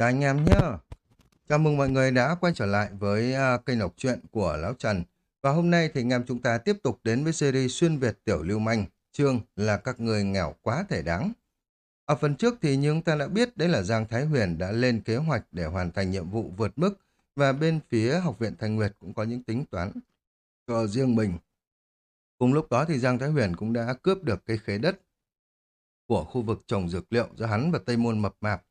Chào anh em nhé. Chào mừng mọi người đã quay trở lại với uh, kênh đọc truyện của Lão Trần. Và hôm nay thì anh em chúng ta tiếp tục đến với series xuyên Việt tiểu lưu manh, chương là các người nghèo quá thể đáng. Ở phần trước thì như chúng ta đã biết đấy là Giang Thái Huyền đã lên kế hoạch để hoàn thành nhiệm vụ vượt mức và bên phía Học viện Thanh Nguyệt cũng có những tính toán cho riêng mình. Cùng lúc đó thì Giang Thái Huyền cũng đã cướp được cái khế đất của khu vực trồng dược liệu giữa hắn và Tây Môn Mập Mạp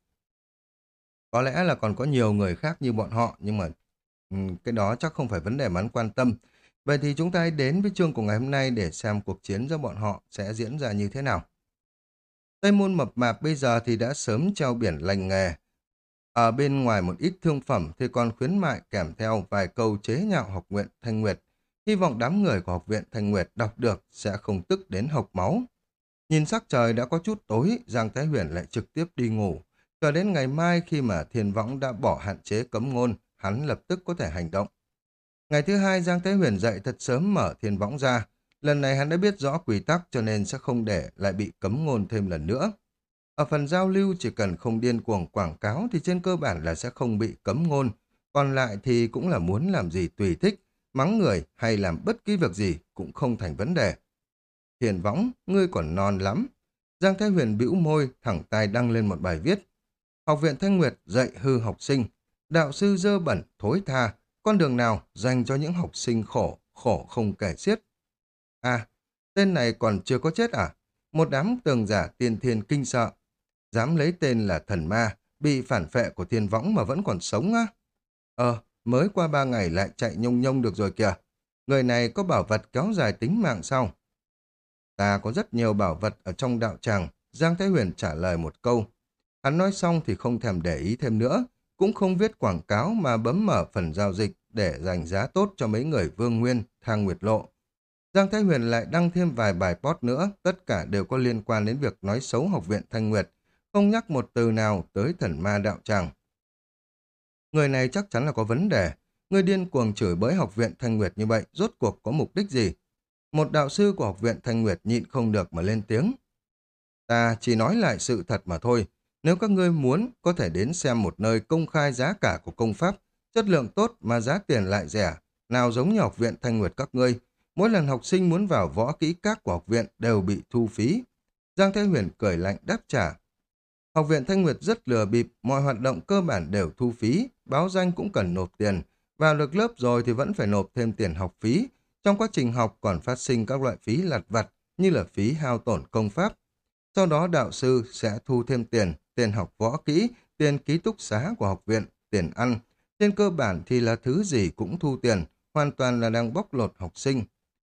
có lẽ là còn có nhiều người khác như bọn họ, nhưng mà cái đó chắc không phải vấn đề mà hắn quan tâm. Vậy thì chúng ta hãy đến với chương của ngày hôm nay để xem cuộc chiến giữa bọn họ sẽ diễn ra như thế nào. Tây môn mập mạp bây giờ thì đã sớm treo biển lành nghề. Ở bên ngoài một ít thương phẩm thì còn khuyến mại kèm theo vài câu chế nhạo học viện Thanh Nguyệt. Hy vọng đám người của học viện Thanh Nguyệt đọc được sẽ không tức đến hộc máu. Nhìn sắc trời đã có chút tối, Giang Thái Huyền lại trực tiếp đi ngủ cho đến ngày mai khi mà thiên võng đã bỏ hạn chế cấm ngôn, hắn lập tức có thể hành động. Ngày thứ hai Giang Thế Huyền dậy thật sớm mở thiên võng ra. Lần này hắn đã biết rõ quy tắc cho nên sẽ không để lại bị cấm ngôn thêm lần nữa. Ở phần giao lưu chỉ cần không điên cuồng quảng cáo thì trên cơ bản là sẽ không bị cấm ngôn. Còn lại thì cũng là muốn làm gì tùy thích, mắng người hay làm bất kỳ việc gì cũng không thành vấn đề. Thiền võng, ngươi còn non lắm. Giang Thái Huyền bĩu môi, thẳng tay đăng lên một bài viết. Học viện Thanh Nguyệt dạy hư học sinh, đạo sư dơ bẩn, thối tha, con đường nào dành cho những học sinh khổ, khổ không kể xiết. À, tên này còn chưa có chết à? Một đám tường giả tiên thiên kinh sợ. Dám lấy tên là thần ma, bị phản phệ của thiên võng mà vẫn còn sống á? Ờ, mới qua ba ngày lại chạy nhông nhông được rồi kìa. Người này có bảo vật kéo dài tính mạng sao? Ta có rất nhiều bảo vật ở trong đạo tràng, Giang Thái Huyền trả lời một câu. Hắn nói xong thì không thèm để ý thêm nữa, cũng không viết quảng cáo mà bấm mở phần giao dịch để dành giá tốt cho mấy người Vương Nguyên, Thang Nguyệt Lộ. Giang Thái Huyền lại đăng thêm vài bài post nữa, tất cả đều có liên quan đến việc nói xấu học viện Thanh Nguyệt, không nhắc một từ nào tới thần ma đạo tràng. Người này chắc chắn là có vấn đề, người điên cuồng chửi bới học viện Thanh Nguyệt như vậy, rốt cuộc có mục đích gì? Một đạo sư của học viện Thanh Nguyệt nhịn không được mà lên tiếng. Ta chỉ nói lại sự thật mà thôi, nếu các ngươi muốn, có thể đến xem một nơi công khai giá cả của công pháp, chất lượng tốt mà giá tiền lại rẻ, nào giống như học viện Thanh Nguyệt các ngươi. Mỗi lần học sinh muốn vào võ kỹ các của học viện đều bị thu phí. Giang Thế Huyền cười lạnh đáp trả. Học viện Thanh Nguyệt rất lừa bịp, mọi hoạt động cơ bản đều thu phí, báo danh cũng cần nộp tiền. Vào được lớp rồi thì vẫn phải nộp thêm tiền học phí. Trong quá trình học còn phát sinh các loại phí lặt vặt như là phí hao tổn công pháp. Sau đó đạo sư sẽ thu thêm tiền, tiền học võ kỹ, tiền ký túc xá của học viện, tiền ăn. Trên cơ bản thì là thứ gì cũng thu tiền, hoàn toàn là đang bóc lột học sinh.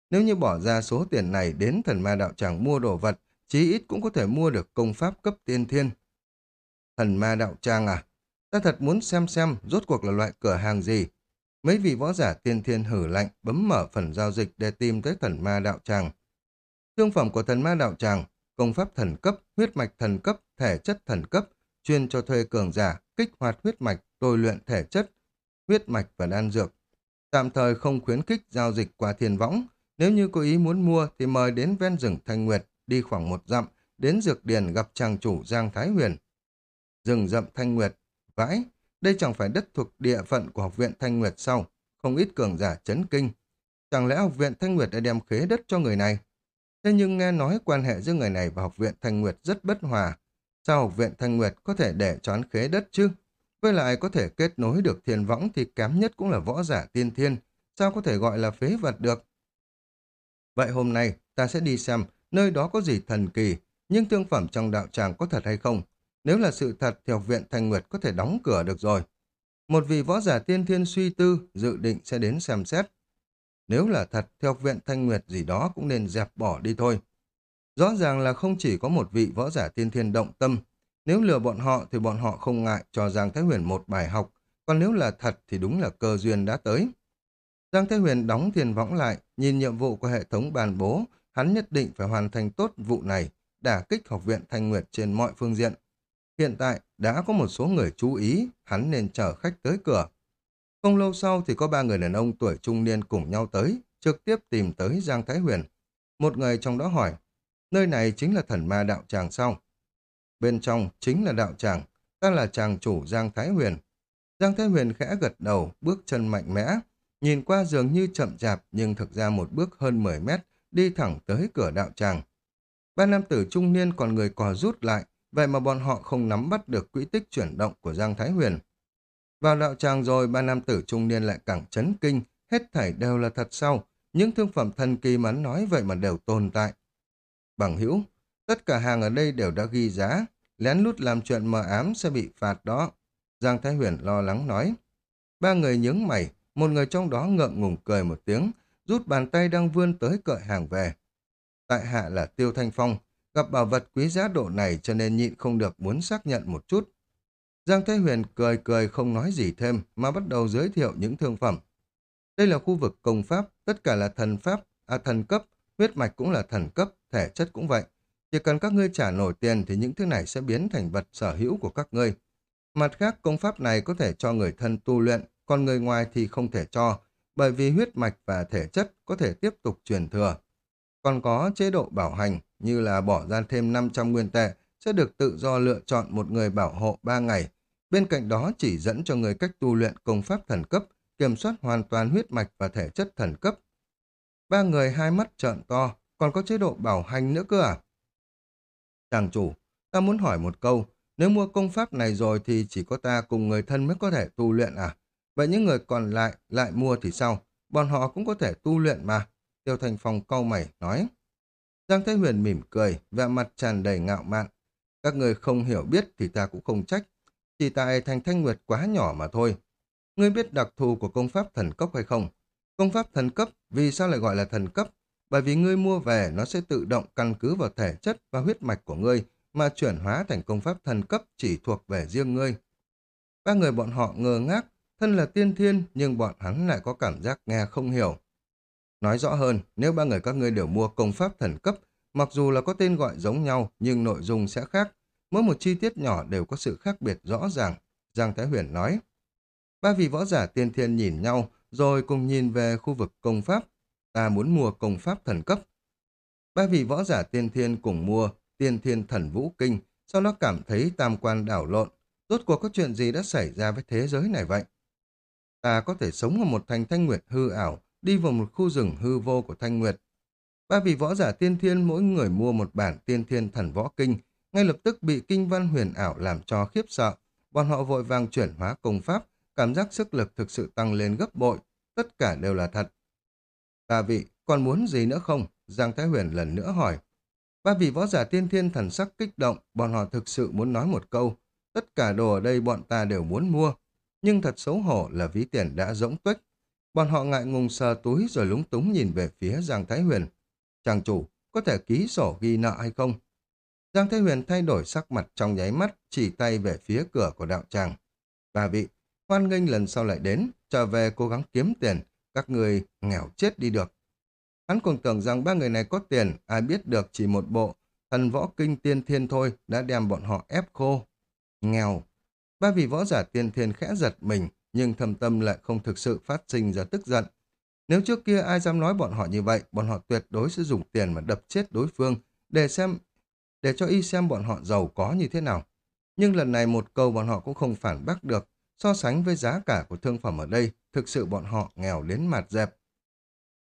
Nếu như bỏ ra số tiền này đến thần ma đạo tràng mua đồ vật, chí ít cũng có thể mua được công pháp cấp tiên thiên. Thần ma đạo tràng à? Ta thật muốn xem xem rốt cuộc là loại cửa hàng gì. Mấy vị võ giả tiên thiên hử lạnh bấm mở phần giao dịch để tìm tới thần ma đạo tràng. Thương phẩm của thần ma đạo tràng công pháp thần cấp, huyết mạch thần cấp, thể chất thần cấp, chuyên cho thuê cường giả, kích hoạt huyết mạch, tôi luyện thể chất, huyết mạch và đan dược. Tạm thời không khuyến khích giao dịch qua thiên võng. Nếu như có ý muốn mua thì mời đến ven rừng Thanh Nguyệt, đi khoảng một dặm, đến dược điền gặp chàng chủ Giang Thái Huyền. Rừng rậm Thanh Nguyệt, vãi, đây chẳng phải đất thuộc địa phận của học viện Thanh Nguyệt sau, không ít cường giả chấn kinh. Chẳng lẽ học viện Thanh Nguyệt đã đem khế đất cho người này? Thế nhưng nghe nói quan hệ giữa người này và học viện Thanh Nguyệt rất bất hòa. Sao học viện Thanh Nguyệt có thể để choán khế đất chứ? Với lại có thể kết nối được thiên võng thì kém nhất cũng là võ giả tiên thiên. Sao có thể gọi là phế vật được? Vậy hôm nay ta sẽ đi xem nơi đó có gì thần kỳ, nhưng thương phẩm trong đạo tràng có thật hay không? Nếu là sự thật thì học viện Thanh Nguyệt có thể đóng cửa được rồi. Một vị võ giả tiên thiên suy tư dự định sẽ đến xem xét. Nếu là thật, thì học viện Thanh Nguyệt gì đó cũng nên dẹp bỏ đi thôi. Rõ ràng là không chỉ có một vị võ giả tiên thiên động tâm. Nếu lừa bọn họ thì bọn họ không ngại cho Giang Thái Huyền một bài học. Còn nếu là thật thì đúng là cơ duyên đã tới. Giang Thái Huyền đóng thiền võng lại, nhìn nhiệm vụ của hệ thống bàn bố, hắn nhất định phải hoàn thành tốt vụ này, đả kích học viện Thanh Nguyệt trên mọi phương diện. Hiện tại, đã có một số người chú ý, hắn nên chở khách tới cửa. Không lâu sau thì có ba người đàn ông tuổi trung niên cùng nhau tới, trực tiếp tìm tới Giang Thái Huyền. Một người trong đó hỏi, nơi này chính là thần ma đạo tràng sao? Bên trong chính là đạo tràng, ta là tràng chủ Giang Thái Huyền. Giang Thái Huyền khẽ gật đầu, bước chân mạnh mẽ, nhìn qua dường như chậm chạp nhưng thực ra một bước hơn 10 mét, đi thẳng tới cửa đạo tràng. Ba nam tử trung niên còn người cò rút lại, vậy mà bọn họ không nắm bắt được quỹ tích chuyển động của Giang Thái Huyền. Vào đạo tràng rồi, ba nam tử trung niên lại càng chấn kinh, hết thảy đều là thật sau, những thương phẩm thần kỳ mà nói vậy mà đều tồn tại. Bằng hữu, tất cả hàng ở đây đều đã ghi giá, lén lút làm chuyện mờ ám sẽ bị phạt đó. Giang Thái Huyền lo lắng nói. Ba người nhướng mày, một người trong đó ngượng ngùng cười một tiếng, rút bàn tay đang vươn tới cợi hàng về. Tại hạ là Tiêu Thanh Phong, gặp bảo vật quý giá độ này cho nên nhịn không được muốn xác nhận một chút. Giang Thế Huyền cười cười không nói gì thêm mà bắt đầu giới thiệu những thương phẩm. Đây là khu vực công pháp, tất cả là thần pháp, à thần cấp, huyết mạch cũng là thần cấp, thể chất cũng vậy. Chỉ cần các ngươi trả nổi tiền thì những thứ này sẽ biến thành vật sở hữu của các ngươi. Mặt khác, công pháp này có thể cho người thân tu luyện, còn người ngoài thì không thể cho, bởi vì huyết mạch và thể chất có thể tiếp tục truyền thừa. Còn có chế độ bảo hành, như là bỏ ra thêm 500 nguyên tệ, sẽ được tự do lựa chọn một người bảo hộ 3 ngày. Bên cạnh đó chỉ dẫn cho người cách tu luyện công pháp thần cấp, kiểm soát hoàn toàn huyết mạch và thể chất thần cấp. Ba người hai mắt trợn to, còn có chế độ bảo hành nữa cơ à? Chàng chủ, ta muốn hỏi một câu, nếu mua công pháp này rồi thì chỉ có ta cùng người thân mới có thể tu luyện à? Vậy những người còn lại lại mua thì sao? Bọn họ cũng có thể tu luyện mà. Tiêu Thành Phong cau mày nói. Giang Thế Huyền mỉm cười, vẻ mặt tràn đầy ngạo mạn. Các người không hiểu biết thì ta cũng không trách. Chỉ tại thành thanh nguyệt quá nhỏ mà thôi. Ngươi biết đặc thù của công pháp thần cấp hay không? Công pháp thần cấp, vì sao lại gọi là thần cấp? Bởi vì ngươi mua về nó sẽ tự động căn cứ vào thể chất và huyết mạch của ngươi mà chuyển hóa thành công pháp thần cấp chỉ thuộc về riêng ngươi. Ba người bọn họ ngơ ngác, thân là tiên thiên nhưng bọn hắn lại có cảm giác nghe không hiểu. Nói rõ hơn, nếu ba người các ngươi đều mua công pháp thần cấp, mặc dù là có tên gọi giống nhau nhưng nội dung sẽ khác, mỗi một chi tiết nhỏ đều có sự khác biệt rõ ràng, Giang Thái Huyền nói. Ba vị võ giả tiên thiên nhìn nhau, rồi cùng nhìn về khu vực công pháp. Ta muốn mua công pháp thần cấp. Ba vị võ giả tiên thiên cùng mua tiên thiên thần vũ kinh, sau đó cảm thấy tam quan đảo lộn. Rốt cuộc có chuyện gì đã xảy ra với thế giới này vậy? Ta có thể sống ở một thành thanh nguyệt hư ảo, đi vào một khu rừng hư vô của thanh nguyệt. Ba vị võ giả tiên thiên mỗi người mua một bản tiên thiên thần võ kinh, ngay lập tức bị kinh văn huyền ảo làm cho khiếp sợ. Bọn họ vội vàng chuyển hóa công pháp, cảm giác sức lực thực sự tăng lên gấp bội, tất cả đều là thật. Ba vị, còn muốn gì nữa không? Giang Thái Huyền lần nữa hỏi. Ba vị võ giả tiên thiên thần sắc kích động, bọn họ thực sự muốn nói một câu. Tất cả đồ ở đây bọn ta đều muốn mua. Nhưng thật xấu hổ là ví tiền đã rỗng tuếch. Bọn họ ngại ngùng sờ túi rồi lúng túng nhìn về phía Giang Thái Huyền. Chàng chủ, có thể ký sổ ghi nợ hay không? Giang Thế Huyền thay đổi sắc mặt trong nháy mắt, chỉ tay về phía cửa của đạo tràng. Ba vị, hoan nghênh lần sau lại đến, trở về cố gắng kiếm tiền, các người nghèo chết đi được. Hắn còn tưởng rằng ba người này có tiền, ai biết được chỉ một bộ, thần võ kinh tiên thiên thôi đã đem bọn họ ép khô. Nghèo. Ba vị võ giả tiên thiên khẽ giật mình, nhưng thầm tâm lại không thực sự phát sinh ra tức giận. Nếu trước kia ai dám nói bọn họ như vậy, bọn họ tuyệt đối sẽ dùng tiền mà đập chết đối phương, để xem, để cho y xem bọn họ giàu có như thế nào. Nhưng lần này một câu bọn họ cũng không phản bác được, so sánh với giá cả của thương phẩm ở đây, thực sự bọn họ nghèo đến mặt dẹp.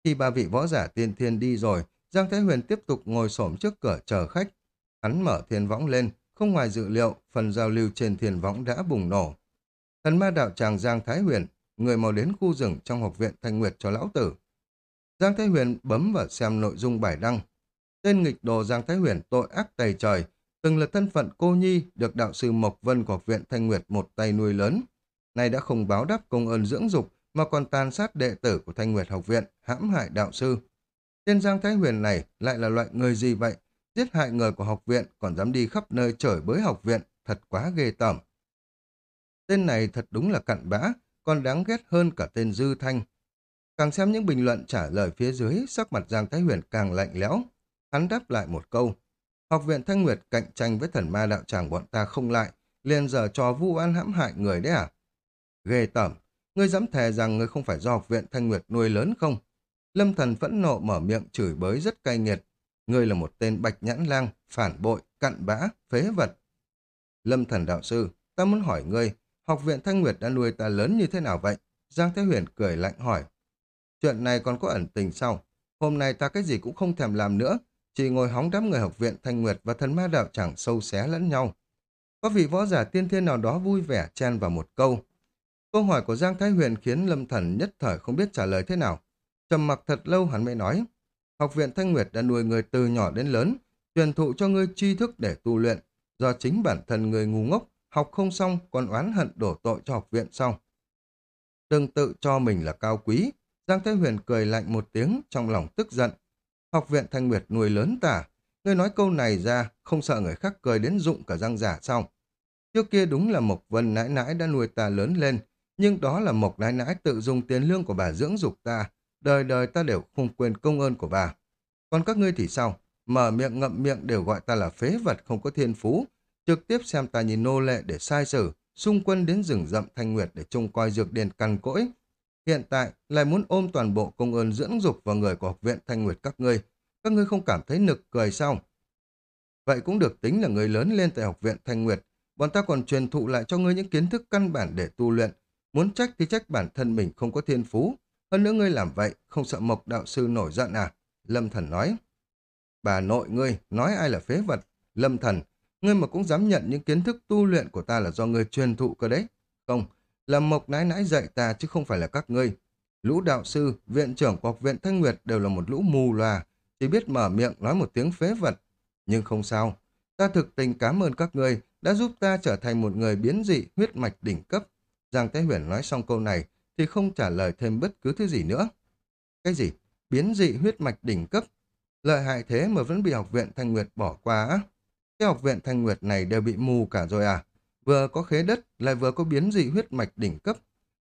Khi ba vị võ giả tiên thiên đi rồi, Giang Thái Huyền tiếp tục ngồi xổm trước cửa chờ khách. Hắn mở thiên võng lên, không ngoài dự liệu, phần giao lưu trên thiên võng đã bùng nổ. Thần ma đạo tràng Giang Thái Huyền, người mau đến khu rừng trong học viện Thanh Nguyệt cho lão tử. Giang Thái Huyền bấm vào xem nội dung bài đăng. Tên nghịch đồ Giang Thái Huyền tội ác tày trời, từng là thân phận cô nhi được đạo sư Mộc Vân của học viện Thanh Nguyệt một tay nuôi lớn. Nay đã không báo đáp công ơn dưỡng dục mà còn tàn sát đệ tử của Thanh Nguyệt học viện, hãm hại đạo sư. Tên Giang Thái Huyền này lại là loại người gì vậy? Giết hại người của học viện còn dám đi khắp nơi chửi bới học viện, thật quá ghê tởm. Tên này thật đúng là cặn bã, còn đáng ghét hơn cả tên Dư Thanh. Càng xem những bình luận trả lời phía dưới, sắc mặt Giang Thái Huyền càng lạnh lẽo. Hắn đáp lại một câu. Học viện Thanh Nguyệt cạnh tranh với thần ma đạo tràng bọn ta không lại, liền giờ trò vu an hãm hại người đấy à? Ghê tởm, ngươi dám thề rằng ngươi không phải do học viện Thanh Nguyệt nuôi lớn không? Lâm thần phẫn nộ mở miệng chửi bới rất cay nghiệt. Ngươi là một tên bạch nhãn lang, phản bội, cặn bã, phế vật. Lâm thần đạo sư, ta muốn hỏi ngươi, học viện Thanh Nguyệt đã nuôi ta lớn như thế nào vậy? Giang Thế Huyền cười lạnh hỏi. Chuyện này còn có ẩn tình sau. Hôm nay ta cái gì cũng không thèm làm nữa, chỉ ngồi hóng đám người học viện Thanh Nguyệt và thần ma đạo chẳng sâu xé lẫn nhau. Có vị võ giả tiên thiên nào đó vui vẻ chen vào một câu. Câu hỏi của Giang Thái Huyền khiến Lâm Thần nhất thời không biết trả lời thế nào. Trầm mặc thật lâu hắn mới nói, học viện Thanh Nguyệt đã nuôi người từ nhỏ đến lớn, truyền thụ cho ngươi tri thức để tu luyện, do chính bản thân người ngu ngốc, học không xong còn oán hận đổ tội cho học viện xong. Đừng tự cho mình là cao quý, Giang Thái Huyền cười lạnh một tiếng trong lòng tức giận. Học viện Thanh Nguyệt nuôi lớn tả, ngươi nói câu này ra không sợ người khác cười đến rụng cả răng giả xong. Trước kia đúng là Mộc Vân nãi nãi đã nuôi ta lớn lên, nhưng đó là Mộc nãi nãi tự dùng tiền lương của bà dưỡng dục ta, đời đời ta đều không quên công ơn của bà. Còn các ngươi thì sao? Mở miệng ngậm miệng đều gọi ta là phế vật không có thiên phú, trực tiếp xem ta nhìn nô lệ để sai xử, xung quân đến rừng rậm thanh nguyệt để trông coi dược điền cằn cỗi. Hiện tại lại muốn ôm toàn bộ công ơn dưỡng dục vào người của học viện thanh nguyệt các ngươi. Các ngươi không cảm thấy nực cười sao? Vậy cũng được tính là người lớn lên tại học viện thanh nguyệt. Bọn ta còn truyền thụ lại cho ngươi những kiến thức căn bản để tu luyện. Muốn trách thì trách bản thân mình không có thiên phú. Hơn nữa ngươi làm vậy, không sợ mộc đạo sư nổi giận à? Lâm Thần nói. Bà nội ngươi, nói ai là phế vật? Lâm Thần, ngươi mà cũng dám nhận những kiến thức tu luyện của ta là do ngươi truyền thụ cơ đấy. Không, là mộc nái nái dạy ta chứ không phải là các ngươi. Lũ đạo sư, viện trưởng của học viện Thanh Nguyệt đều là một lũ mù loà, chỉ biết mở miệng nói một tiếng phế vật. Nhưng không sao, ta thực tình cảm ơn các ngươi đã giúp ta trở thành một người biến dị huyết mạch đỉnh cấp. Giang Thái Huyền nói xong câu này thì không trả lời thêm bất cứ thứ gì nữa. Cái gì? Biến dị huyết mạch đỉnh cấp? Lợi hại thế mà vẫn bị học viện Thanh Nguyệt bỏ qua á? Cái học viện Thanh Nguyệt này đều bị mù cả rồi à? Vừa có khế đất, lại vừa có biến dị huyết mạch đỉnh cấp.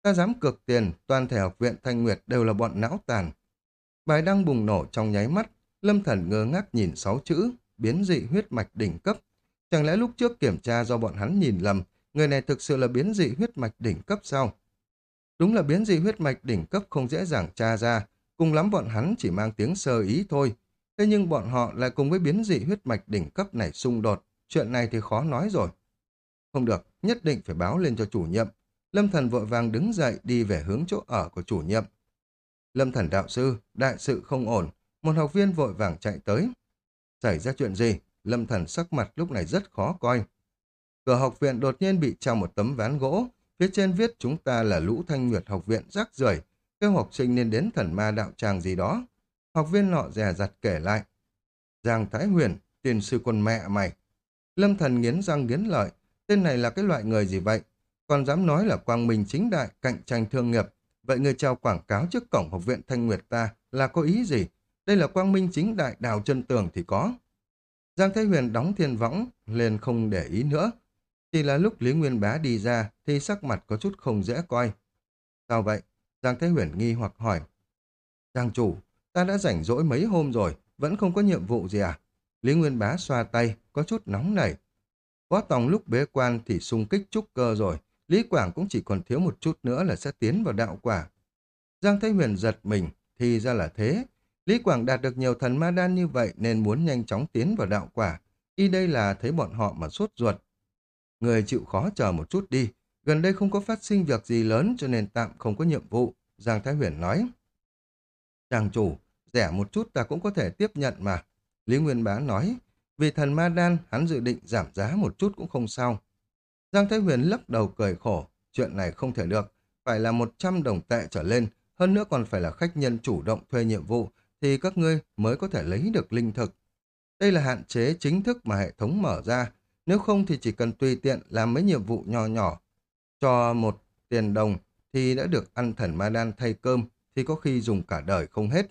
Ta dám cược tiền, toàn thể học viện Thanh Nguyệt đều là bọn não tàn. Bài đăng bùng nổ trong nháy mắt, Lâm Thần ngơ ngác nhìn sáu chữ, biến dị huyết mạch đỉnh cấp. Chẳng lẽ lúc trước kiểm tra do bọn hắn nhìn lầm, người này thực sự là biến dị huyết mạch đỉnh cấp sao? Đúng là biến dị huyết mạch đỉnh cấp không dễ dàng tra ra, cùng lắm bọn hắn chỉ mang tiếng sơ ý thôi. Thế nhưng bọn họ lại cùng với biến dị huyết mạch đỉnh cấp này xung đột, chuyện này thì khó nói rồi. Không được, nhất định phải báo lên cho chủ nhiệm. Lâm Thần vội vàng đứng dậy đi về hướng chỗ ở của chủ nhiệm. Lâm Thần đạo sư, đại sự không ổn, một học viên vội vàng chạy tới. Xảy ra chuyện gì? Lâm Thần sắc mặt lúc này rất khó coi. Cửa học viện đột nhiên bị trao một tấm ván gỗ, phía trên viết chúng ta là lũ thanh nguyệt học viện rác rưởi kêu học sinh nên đến thần ma đạo tràng gì đó. Học viên nọ dè dặt kể lại. Giang Thái Huyền, tiền sư con mẹ mày. Lâm Thần nghiến răng nghiến lợi, tên này là cái loại người gì vậy? Còn dám nói là quang minh chính đại, cạnh tranh thương nghiệp. Vậy người trao quảng cáo trước cổng học viện Thanh Nguyệt ta là có ý gì? Đây là quang minh chính đại đào chân tường thì có. Giang Thái Huyền đóng thiên võng, lên không để ý nữa. Chỉ là lúc Lý Nguyên Bá đi ra thì sắc mặt có chút không dễ coi. Sao vậy? Giang Thái Huyền nghi hoặc hỏi. Giang chủ, ta đã rảnh rỗi mấy hôm rồi, vẫn không có nhiệm vụ gì à? Lý Nguyên Bá xoa tay, có chút nóng nảy. Võ Tòng lúc bế quan thì xung kích trúc cơ rồi, Lý Quảng cũng chỉ còn thiếu một chút nữa là sẽ tiến vào đạo quả. Giang Thái Huyền giật mình, thì ra là thế. Lý Quảng đạt được nhiều thần ma đan như vậy nên muốn nhanh chóng tiến vào đạo quả. Y đây là thấy bọn họ mà sốt ruột. Người chịu khó chờ một chút đi. Gần đây không có phát sinh việc gì lớn cho nên tạm không có nhiệm vụ. Giang Thái Huyền nói. Chàng chủ, rẻ một chút ta cũng có thể tiếp nhận mà. Lý Nguyên Bá nói. Vì thần ma đan, hắn dự định giảm giá một chút cũng không sao. Giang Thái Huyền lắc đầu cười khổ. Chuyện này không thể được. Phải là 100 đồng tệ trở lên. Hơn nữa còn phải là khách nhân chủ động thuê nhiệm vụ thì các ngươi mới có thể lấy được linh thực. Đây là hạn chế chính thức mà hệ thống mở ra. Nếu không thì chỉ cần tùy tiện làm mấy nhiệm vụ nhỏ nhỏ. Cho một tiền đồng thì đã được ăn thần ma đan thay cơm thì có khi dùng cả đời không hết.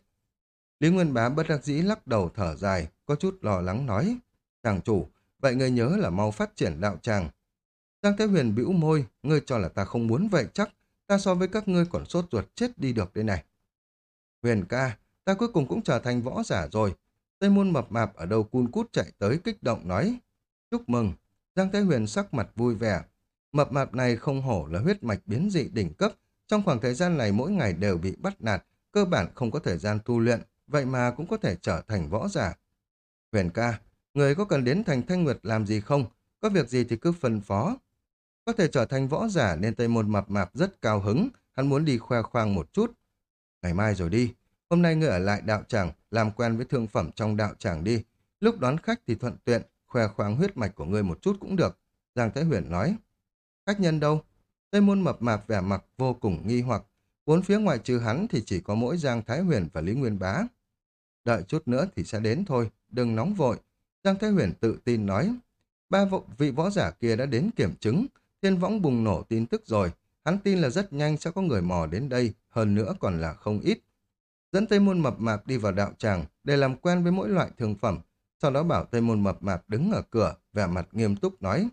Lý Nguyên Bá bất đắc dĩ lắc đầu thở dài, có chút lo lắng nói. Chàng chủ, vậy ngươi nhớ là mau phát triển đạo tràng. Giang Thế Huyền bĩu môi, ngươi cho là ta không muốn vậy chắc, ta so với các ngươi còn sốt ruột chết đi được đây này. Huyền ca, ta cuối cùng cũng trở thành võ giả rồi. Tây môn mập mạp ở đầu cun cút chạy tới kích động nói. Chúc mừng, Giang Thế Huyền sắc mặt vui vẻ. Mập mạp này không hổ là huyết mạch biến dị đỉnh cấp, trong khoảng thời gian này mỗi ngày đều bị bắt nạt, cơ bản không có thời gian tu luyện, vậy mà cũng có thể trở thành võ giả. Huyền ca, người có cần đến thành Thanh Nguyệt làm gì không? Có việc gì thì cứ phân phó. Có thể trở thành võ giả nên Tây Môn mập mạp rất cao hứng, hắn muốn đi khoe khoang một chút. Ngày mai rồi đi, hôm nay ngươi ở lại đạo tràng, làm quen với thương phẩm trong đạo tràng đi. Lúc đón khách thì thuận tiện, khoe khoang huyết mạch của ngươi một chút cũng được. Giang Thái Huyền nói. Khách nhân đâu? Tây Môn mập mạp vẻ mặt vô cùng nghi hoặc. Bốn phía ngoài trừ hắn thì chỉ có mỗi Giang Thái Huyền và Lý Nguyên Bá. Đợi chút nữa thì sẽ đến thôi, đừng nóng vội. Giang Thái Huyền tự tin nói. Ba vị võ giả kia đã đến kiểm chứng, thiên võng bùng nổ tin tức rồi. Hắn tin là rất nhanh sẽ có người mò đến đây, hơn nữa còn là không ít. Dẫn Tây Môn Mập Mạp đi vào đạo tràng để làm quen với mỗi loại thương phẩm. Sau đó bảo Tây Môn Mập Mạp đứng ở cửa, vẻ mặt nghiêm túc nói.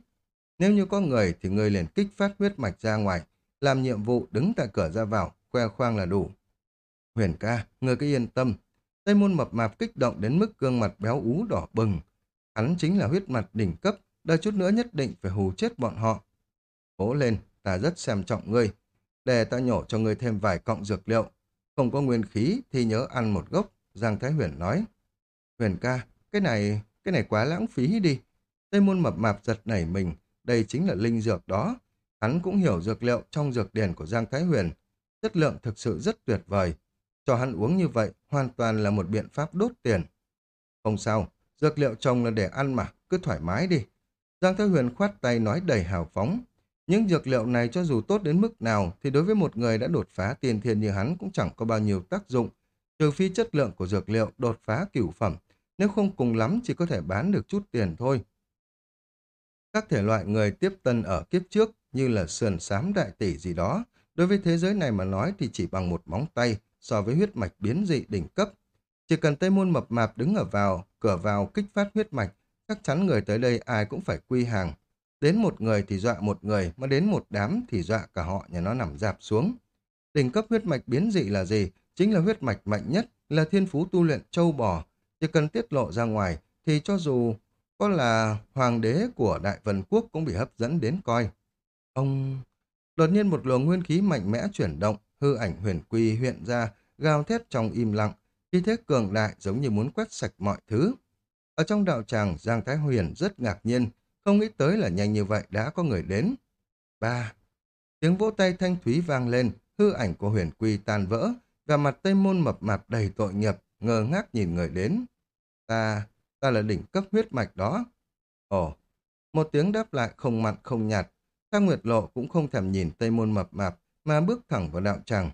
Nếu như có người thì người liền kích phát huyết mạch ra ngoài, làm nhiệm vụ đứng tại cửa ra vào, khoe khoang là đủ. Huyền ca, người cứ yên tâm. Tây Môn Mập Mạp kích động đến mức gương mặt béo ú đỏ bừng. Hắn chính là huyết mạch đỉnh cấp, đợi chút nữa nhất định phải hù chết bọn họ. Cố lên, ta rất xem trọng ngươi. Để ta nhổ cho ngươi thêm vài cọng dược liệu. Không có nguyên khí thì nhớ ăn một gốc, Giang Thái Huyền nói. Huyền ca, cái này, cái này quá lãng phí đi. Tây môn mập mạp giật nảy mình, đây chính là linh dược đó. Hắn cũng hiểu dược liệu trong dược điển của Giang Thái Huyền. Chất lượng thực sự rất tuyệt vời. Cho hắn uống như vậy hoàn toàn là một biện pháp đốt tiền. Không sao, dược liệu trồng là để ăn mà, cứ thoải mái đi. Giang Thái Huyền khoát tay nói đầy hào phóng. Những dược liệu này cho dù tốt đến mức nào thì đối với một người đã đột phá tiền thiên như hắn cũng chẳng có bao nhiêu tác dụng, trừ phi chất lượng của dược liệu đột phá cửu phẩm, nếu không cùng lắm chỉ có thể bán được chút tiền thôi. Các thể loại người tiếp tân ở kiếp trước như là sườn sám đại tỷ gì đó, đối với thế giới này mà nói thì chỉ bằng một móng tay so với huyết mạch biến dị đỉnh cấp. Chỉ cần Tây Môn mập mạp đứng ở vào, cửa vào kích phát huyết mạch, chắc chắn người tới đây ai cũng phải quy hàng, Đến một người thì dọa một người, mà đến một đám thì dọa cả họ nhà nó nằm dạp xuống. Đỉnh cấp huyết mạch biến dị là gì? Chính là huyết mạch mạnh nhất, là thiên phú tu luyện châu bò. Chỉ cần tiết lộ ra ngoài, thì cho dù có là hoàng đế của Đại Vân Quốc cũng bị hấp dẫn đến coi. Ông... Đột nhiên một luồng nguyên khí mạnh mẽ chuyển động, hư ảnh huyền quy hiện ra, gào thét trong im lặng, khi thế cường đại giống như muốn quét sạch mọi thứ. Ở trong đạo tràng, Giang Thái Huyền rất ngạc nhiên, không nghĩ tới là nhanh như vậy đã có người đến. Ba. Tiếng vỗ tay thanh thúy vang lên, hư ảnh của huyền quy tan vỡ, và mặt tây môn mập mạp đầy tội nghiệp, ngơ ngác nhìn người đến. Ta, ta là đỉnh cấp huyết mạch đó. Ồ, một tiếng đáp lại không mặn không nhạt. Thang Nguyệt Lộ cũng không thèm nhìn tây môn mập mạp, mà bước thẳng vào đạo tràng.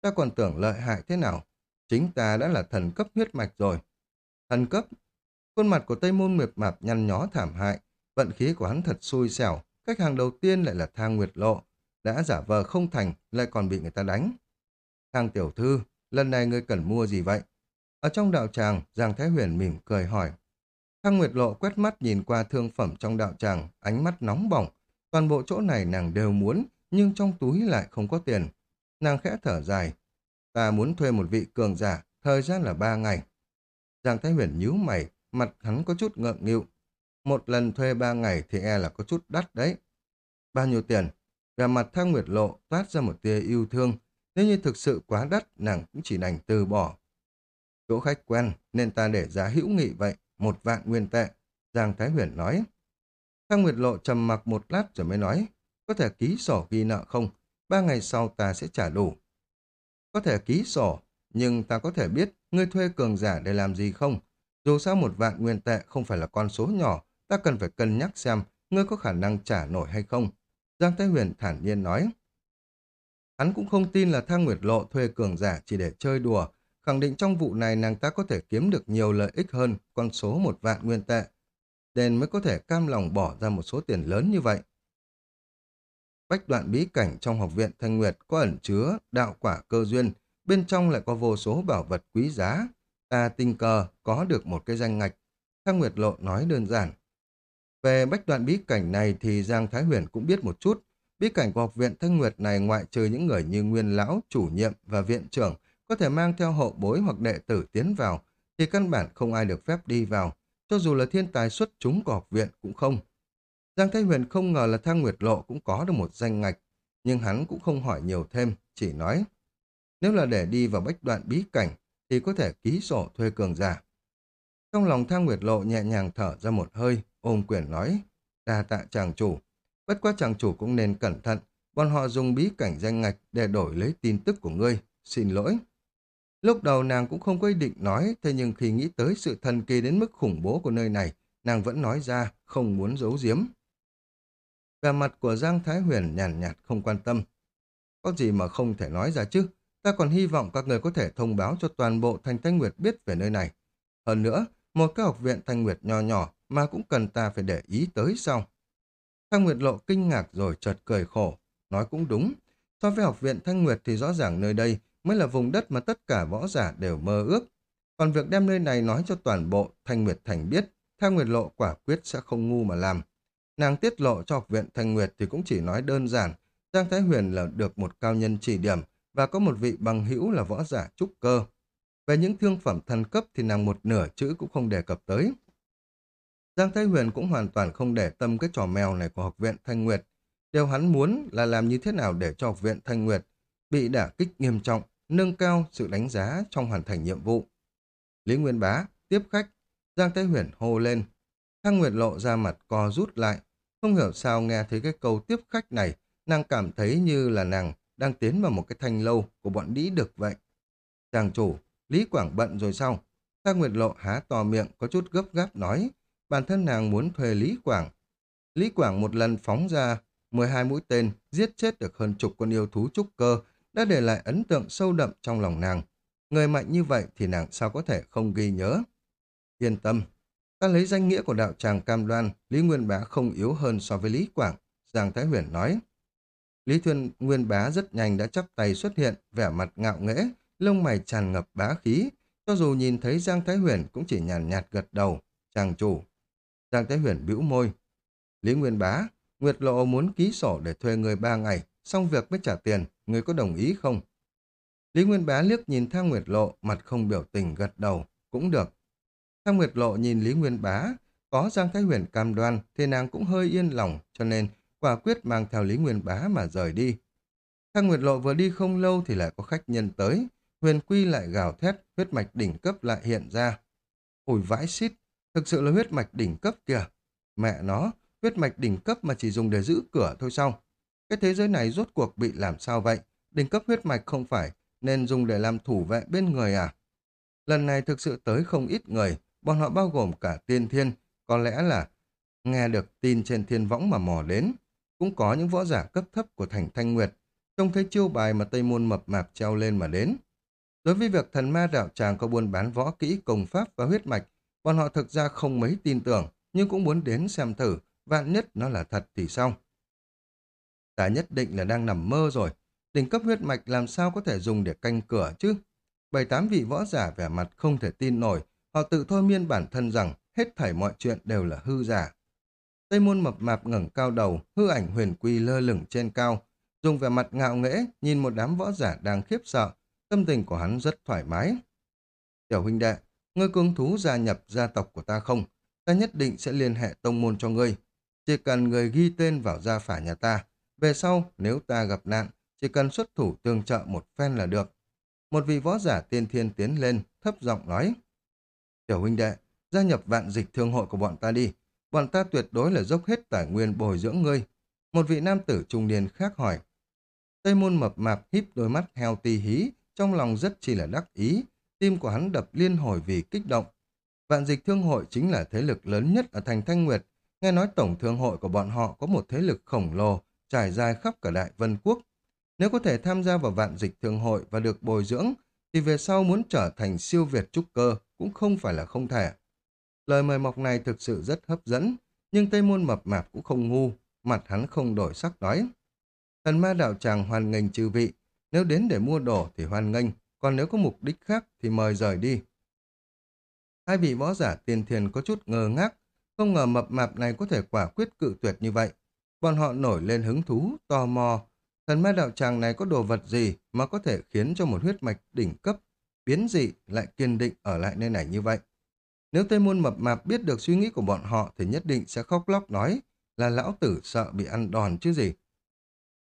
Ta còn tưởng lợi hại thế nào. Chính ta đã là thần cấp huyết mạch rồi. Thần cấp? Khuôn mặt của tây môn mệt mạp nhăn nhó thảm hại, Vận khí của hắn thật xui xẻo, khách hàng đầu tiên lại là Thang Nguyệt Lộ. Đã giả vờ không thành, lại còn bị người ta đánh. Thang tiểu thư, lần này ngươi cần mua gì vậy? Ở trong đạo tràng, Giang Thái Huyền mỉm cười hỏi. Thang Nguyệt Lộ quét mắt nhìn qua thương phẩm trong đạo tràng, ánh mắt nóng bỏng. Toàn bộ chỗ này nàng đều muốn, nhưng trong túi lại không có tiền. Nàng khẽ thở dài. Ta muốn thuê một vị cường giả, thời gian là ba ngày. Giang Thái Huyền nhíu mày, mặt hắn có chút ngượng nghịu. Một lần thuê ba ngày thì e là có chút đắt đấy. Bao nhiêu tiền? Về mặt thang nguyệt lộ toát ra một tia yêu thương. Nếu như thực sự quá đắt, nàng cũng chỉ đành từ bỏ. Chỗ khách quen, nên ta để giá hữu nghị vậy, một vạn nguyên tệ. Giang Thái Huyền nói. Thang Nguyệt Lộ trầm mặc một lát rồi mới nói, có thể ký sổ ghi nợ không? Ba ngày sau ta sẽ trả đủ. Có thể ký sổ, nhưng ta có thể biết ngươi thuê cường giả để làm gì không? Dù sao một vạn nguyên tệ không phải là con số nhỏ, ta cần phải cân nhắc xem ngươi có khả năng trả nổi hay không. Giang Thái Huyền thản nhiên nói. Hắn cũng không tin là Thang Nguyệt Lộ thuê cường giả chỉ để chơi đùa, khẳng định trong vụ này nàng ta có thể kiếm được nhiều lợi ích hơn con số một vạn nguyên tệ, nên mới có thể cam lòng bỏ ra một số tiền lớn như vậy. Bách đoạn bí cảnh trong học viện Thanh Nguyệt có ẩn chứa đạo quả cơ duyên, bên trong lại có vô số bảo vật quý giá. Ta tình cờ có được một cái danh ngạch. Thang Nguyệt Lộ nói đơn giản. Về bách đoạn bí cảnh này thì Giang Thái Huyền cũng biết một chút. Bí cảnh của học viện Thanh Nguyệt này ngoại trừ những người như Nguyên Lão, chủ nhiệm và viện trưởng có thể mang theo hậu bối hoặc đệ tử tiến vào, thì căn bản không ai được phép đi vào, cho dù là thiên tài xuất chúng của học viện cũng không. Giang Thái Huyền không ngờ là Thang Nguyệt Lộ cũng có được một danh ngạch, nhưng hắn cũng không hỏi nhiều thêm, chỉ nói, nếu là để đi vào bách đoạn bí cảnh, thì có thể ký sổ thuê cường giả. Trong lòng Thang Nguyệt Lộ nhẹ nhàng thở ra một hơi, ôm quyền nói, đa tạ chàng chủ. Bất quá chàng chủ cũng nên cẩn thận, bọn họ dùng bí cảnh danh ngạch để đổi lấy tin tức của ngươi. Xin lỗi. Lúc đầu nàng cũng không có ý định nói, thế nhưng khi nghĩ tới sự thần kỳ đến mức khủng bố của nơi này, nàng vẫn nói ra, không muốn giấu giếm về mặt của Giang Thái Huyền nhàn nhạt, nhạt không quan tâm. Có gì mà không thể nói ra chứ? Ta còn hy vọng các người có thể thông báo cho toàn bộ Thanh Thanh Nguyệt biết về nơi này. Hơn nữa, một cái học viện Thanh Nguyệt nhỏ nhỏ mà cũng cần ta phải để ý tới sau Thanh Nguyệt lộ kinh ngạc rồi chợt cười khổ. Nói cũng đúng. So với học viện Thanh Nguyệt thì rõ ràng nơi đây mới là vùng đất mà tất cả võ giả đều mơ ước. Còn việc đem nơi này nói cho toàn bộ Thanh Nguyệt Thành biết, Thanh Nguyệt lộ quả quyết sẽ không ngu mà làm. Nàng tiết lộ cho học viện Thanh Nguyệt thì cũng chỉ nói đơn giản, Giang Thái Huyền là được một cao nhân chỉ điểm và có một vị bằng hữu là võ giả trúc cơ. Về những thương phẩm thần cấp thì nàng một nửa chữ cũng không đề cập tới. Giang Thái Huyền cũng hoàn toàn không để tâm cái trò mèo này của học viện Thanh Nguyệt. Điều hắn muốn là làm như thế nào để cho học viện Thanh Nguyệt bị đả kích nghiêm trọng, nâng cao sự đánh giá trong hoàn thành nhiệm vụ. Lý Nguyên Bá, tiếp khách, Giang Thái Huyền hô lên. Thăng Nguyệt lộ ra mặt co rút lại, không hiểu sao nghe thấy cái câu tiếp khách này, nàng cảm thấy như là nàng đang tiến vào một cái thanh lâu của bọn đĩ được vậy. Chàng chủ, Lý Quảng bận rồi sao? ta Nguyệt lộ há to miệng có chút gấp gáp nói, bản thân nàng muốn thuê Lý Quảng. Lý Quảng một lần phóng ra 12 mũi tên, giết chết được hơn chục con yêu thú trúc cơ, đã để lại ấn tượng sâu đậm trong lòng nàng. Người mạnh như vậy thì nàng sao có thể không ghi nhớ. Yên tâm, ta lấy danh nghĩa của đạo tràng cam đoan, Lý Nguyên Bá không yếu hơn so với Lý Quảng, Giang Thái Huyền nói. Lý Thuyên Nguyên Bá rất nhanh đã chắp tay xuất hiện, vẻ mặt ngạo nghễ, lông mày tràn ngập bá khí. Cho dù nhìn thấy Giang Thái Huyền cũng chỉ nhàn nhạt gật đầu, chàng chủ. Giang Thái Huyền bĩu môi. Lý Nguyên Bá, Nguyệt Lộ muốn ký sổ để thuê người ba ngày, xong việc mới trả tiền, người có đồng ý không? Lý Nguyên Bá liếc nhìn Thang Nguyệt Lộ, mặt không biểu tình gật đầu, cũng được. Thang Nguyệt Lộ nhìn Lý Nguyên Bá, có Giang Thái Huyền cam đoan thì nàng cũng hơi yên lòng, cho nên quả quyết mang theo Lý Nguyên Bá mà rời đi. Thang Nguyệt Lộ vừa đi không lâu thì lại có khách nhân tới, Huyền Quy lại gào thét, huyết mạch đỉnh cấp lại hiện ra. Ôi vãi xít, thực sự là huyết mạch đỉnh cấp kìa. Mẹ nó, huyết mạch đỉnh cấp mà chỉ dùng để giữ cửa thôi sao? Cái thế giới này rốt cuộc bị làm sao vậy? Đỉnh cấp huyết mạch không phải nên dùng để làm thủ vệ bên người à? Lần này thực sự tới không ít người, bọn họ bao gồm cả tiên thiên, có lẽ là nghe được tin trên thiên võng mà mò đến. Cũng có những võ giả cấp thấp của thành Thanh Nguyệt, trông thấy chiêu bài mà Tây Môn mập mạp treo lên mà đến. Đối với việc thần ma đạo tràng có buôn bán võ kỹ, công pháp và huyết mạch, bọn họ thực ra không mấy tin tưởng, nhưng cũng muốn đến xem thử, vạn nhất nó là thật thì sao? Ta nhất định là đang nằm mơ rồi. Đỉnh cấp huyết mạch làm sao có thể dùng để canh cửa chứ? Bảy tám vị võ giả vẻ mặt không thể tin nổi, họ tự thôi miên bản thân rằng hết thảy mọi chuyện đều là hư giả. Tây môn mập mạp ngẩng cao đầu, hư ảnh huyền quy lơ lửng trên cao, dùng vẻ mặt ngạo nghễ nhìn một đám võ giả đang khiếp sợ, tâm tình của hắn rất thoải mái. Tiểu huynh đệ, ngươi cương thú gia nhập gia tộc của ta không? Ta nhất định sẽ liên hệ tông môn cho ngươi. Chỉ cần người ghi tên vào gia phả nhà ta, về sau, nếu ta gặp nạn, chỉ cần xuất thủ tương trợ một phen là được. Một vị võ giả tiên thiên tiến lên, thấp giọng nói. Tiểu huynh đệ, gia nhập vạn dịch thương hội của bọn ta đi. Bọn ta tuyệt đối là dốc hết tài nguyên bồi dưỡng ngươi. Một vị nam tử trung niên khác hỏi. Tây môn mập mạp híp đôi mắt heo tì hí, trong lòng rất chỉ là đắc ý. Tim của hắn đập liên hồi vì kích động. Vạn dịch thương hội chính là thế lực lớn nhất ở thành Thanh Nguyệt. Nghe nói tổng thương hội của bọn họ có một thế lực khổng lồ, trải dài khắp cả đại vân quốc. Nếu có thể tham gia vào vạn dịch thương hội và được bồi dưỡng, thì về sau muốn trở thành siêu việt trúc cơ cũng không phải là không thể. Lời mời mọc này thực sự rất hấp dẫn, nhưng Tây Môn mập mạp cũng không ngu, mặt hắn không đổi sắc nói. Thần ma đạo tràng hoan nghênh chư vị, nếu đến để mua đồ thì hoan nghênh, còn nếu có mục đích khác thì mời rời đi. Hai vị võ giả tiền thiền có chút ngờ ngác, không ngờ mập mạp này có thể quả quyết cự tuyệt như vậy. Bọn họ nổi lên hứng thú, tò mò. Thần ma đạo tràng này có đồ vật gì mà có thể khiến cho một huyết mạch đỉnh cấp, biến dị lại kiên định ở lại nơi này như vậy? Nếu Tây Môn mập mạp biết được suy nghĩ của bọn họ thì nhất định sẽ khóc lóc nói là lão tử sợ bị ăn đòn chứ gì.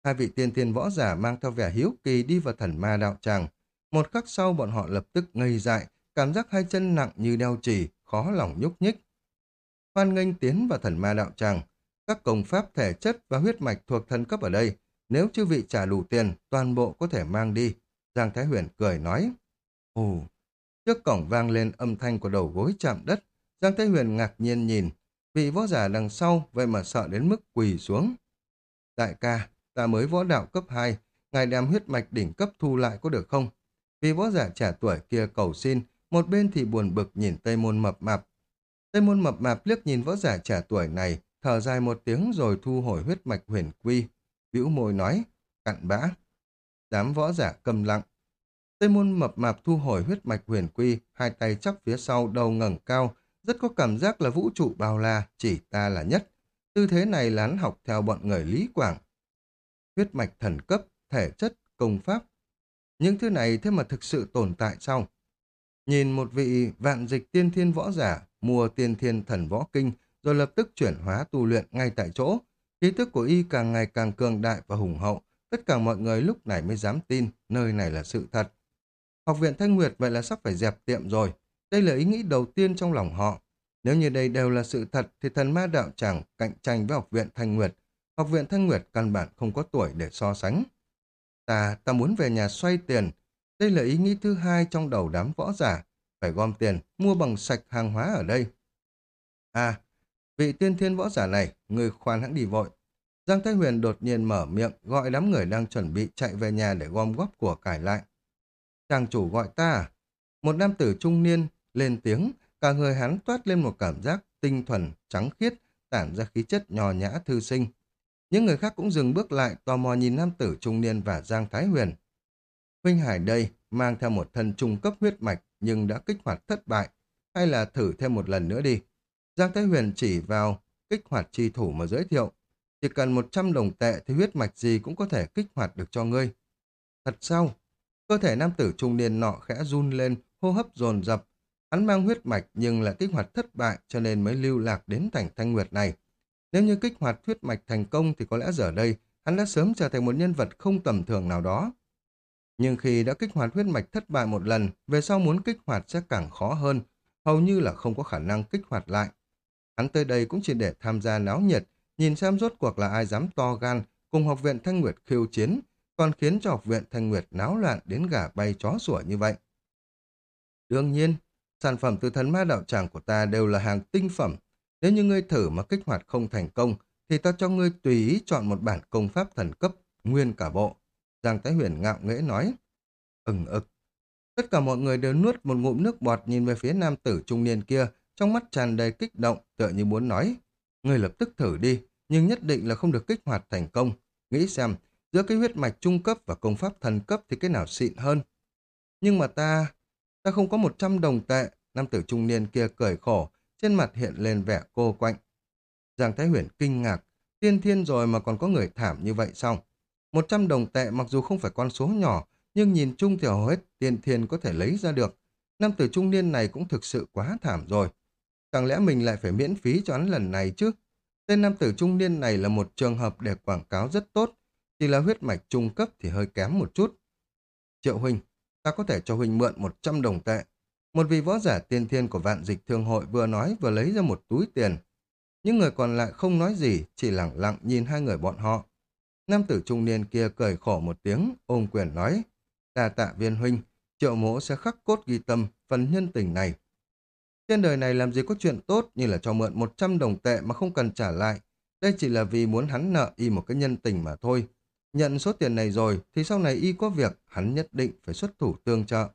Hai vị tiên tiên võ giả mang theo vẻ hiếu kỳ đi vào thần ma đạo tràng. Một khắc sau bọn họ lập tức ngây dại, cảm giác hai chân nặng như đeo chỉ, khó lòng nhúc nhích. Hoan nghênh tiến vào thần ma đạo tràng, Các công pháp thể chất và huyết mạch thuộc thần cấp ở đây, nếu chư vị trả đủ tiền, toàn bộ có thể mang đi. Giang Thái Huyền cười nói. Ồ, trước cổng vang lên âm thanh của đầu gối chạm đất. Giang Thế Huyền ngạc nhiên nhìn, vị võ giả đằng sau vậy mà sợ đến mức quỳ xuống. Đại ca, ta mới võ đạo cấp 2, ngài đem huyết mạch đỉnh cấp thu lại có được không? Vị võ giả trẻ tuổi kia cầu xin, một bên thì buồn bực nhìn Tây Môn mập mạp. Tây Môn mập mạp liếc nhìn võ giả trẻ tuổi này, thở dài một tiếng rồi thu hồi huyết mạch huyền quy. bĩu môi nói, cặn bã. Đám võ giả cầm lặng. Tây Môn mập mạp thu hồi huyết mạch huyền quy, hai tay chắp phía sau, đầu ngẩng cao, rất có cảm giác là vũ trụ bao la, chỉ ta là nhất. Tư thế này là hắn học theo bọn người Lý Quảng. Huyết mạch thần cấp, thể chất, công pháp. Những thứ này thế mà thực sự tồn tại sao? Nhìn một vị vạn dịch tiên thiên võ giả mua tiên thiên thần võ kinh rồi lập tức chuyển hóa tu luyện ngay tại chỗ. Khí tức của y càng ngày càng cường đại và hùng hậu. Tất cả mọi người lúc này mới dám tin nơi này là sự thật. Học viện Thanh Nguyệt vậy là sắp phải dẹp tiệm rồi. Đây là ý nghĩ đầu tiên trong lòng họ. Nếu như đây đều là sự thật thì thần ma đạo chẳng cạnh tranh với học viện Thanh Nguyệt. Học viện Thanh Nguyệt căn bản không có tuổi để so sánh. Ta, ta muốn về nhà xoay tiền. Đây là ý nghĩ thứ hai trong đầu đám võ giả. Phải gom tiền, mua bằng sạch hàng hóa ở đây. À, vị tiên thiên võ giả này, người khoan hãng đi vội. Giang Thái Huyền đột nhiên mở miệng, gọi đám người đang chuẩn bị chạy về nhà để gom góp của cải lại. Chàng chủ gọi ta à? Một nam tử trung niên lên tiếng, cả người hắn toát lên một cảm giác tinh thuần, trắng khiết, tản ra khí chất nhò nhã thư sinh. Những người khác cũng dừng bước lại, tò mò nhìn nam tử trung niên và Giang Thái Huyền. Huynh Hải đây mang theo một thân trung cấp huyết mạch nhưng đã kích hoạt thất bại, hay là thử thêm một lần nữa đi. Giang Thái Huyền chỉ vào kích hoạt chi thủ mà giới thiệu. Chỉ cần 100 đồng tệ thì huyết mạch gì cũng có thể kích hoạt được cho ngươi. Thật sao? Cơ thể nam tử trung niên nọ khẽ run lên, hô hấp dồn dập. Hắn mang huyết mạch nhưng lại kích hoạt thất bại cho nên mới lưu lạc đến thành thanh nguyệt này. Nếu như kích hoạt huyết mạch thành công thì có lẽ giờ đây hắn đã sớm trở thành một nhân vật không tầm thường nào đó. Nhưng khi đã kích hoạt huyết mạch thất bại một lần, về sau muốn kích hoạt sẽ càng khó hơn, hầu như là không có khả năng kích hoạt lại. Hắn tới đây cũng chỉ để tham gia náo nhiệt, nhìn xem rốt cuộc là ai dám to gan cùng học viện Thanh Nguyệt khiêu chiến, còn khiến cho học viện Thanh Nguyệt náo loạn đến gà bay chó sủa như vậy. Đương nhiên, sản phẩm từ thần ma đạo tràng của ta đều là hàng tinh phẩm. Nếu như ngươi thử mà kích hoạt không thành công, thì ta cho ngươi tùy ý chọn một bản công pháp thần cấp, nguyên cả bộ. Giang Thái Huyền ngạo nghễ nói. Ừng ực. Tất cả mọi người đều nuốt một ngụm nước bọt nhìn về phía nam tử trung niên kia, trong mắt tràn đầy kích động, tựa như muốn nói. Ngươi lập tức thử đi, nhưng nhất định là không được kích hoạt thành công. Nghĩ xem, giữa cái huyết mạch trung cấp và công pháp thần cấp thì cái nào xịn hơn. Nhưng mà ta, ta không có 100 đồng tệ, nam tử trung niên kia cười khổ, trên mặt hiện lên vẻ cô quạnh. Giang Thái Huyền kinh ngạc, tiên thiên rồi mà còn có người thảm như vậy sao? 100 đồng tệ mặc dù không phải con số nhỏ, nhưng nhìn chung thì hầu hết tiên thiên có thể lấy ra được. Nam tử trung niên này cũng thực sự quá thảm rồi. Chẳng lẽ mình lại phải miễn phí cho hắn lần này chứ? Tên nam tử trung niên này là một trường hợp để quảng cáo rất tốt, chỉ là huyết mạch trung cấp thì hơi kém một chút. Triệu Huynh, ta có thể cho Huynh mượn 100 đồng tệ. Một vị võ giả tiên thiên của vạn dịch thương hội vừa nói vừa lấy ra một túi tiền. Những người còn lại không nói gì, chỉ lặng lặng nhìn hai người bọn họ. Nam tử trung niên kia cười khổ một tiếng, ôm quyền nói, ta tạ viên huynh, triệu mỗ sẽ khắc cốt ghi tâm phần nhân tình này. Trên đời này làm gì có chuyện tốt như là cho mượn 100 đồng tệ mà không cần trả lại. Đây chỉ là vì muốn hắn nợ y một cái nhân tình mà thôi. Nhận số tiền này rồi thì sau này y có việc hắn nhất định phải xuất thủ tương trợ.